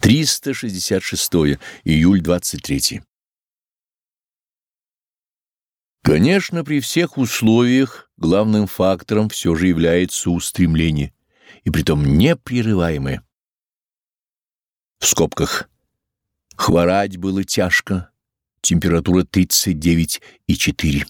366 июль 23. Конечно, при всех условиях главным фактором все же является устремление, и притом непрерываемое. В скобках. Хворать было тяжко. Температура 39,4.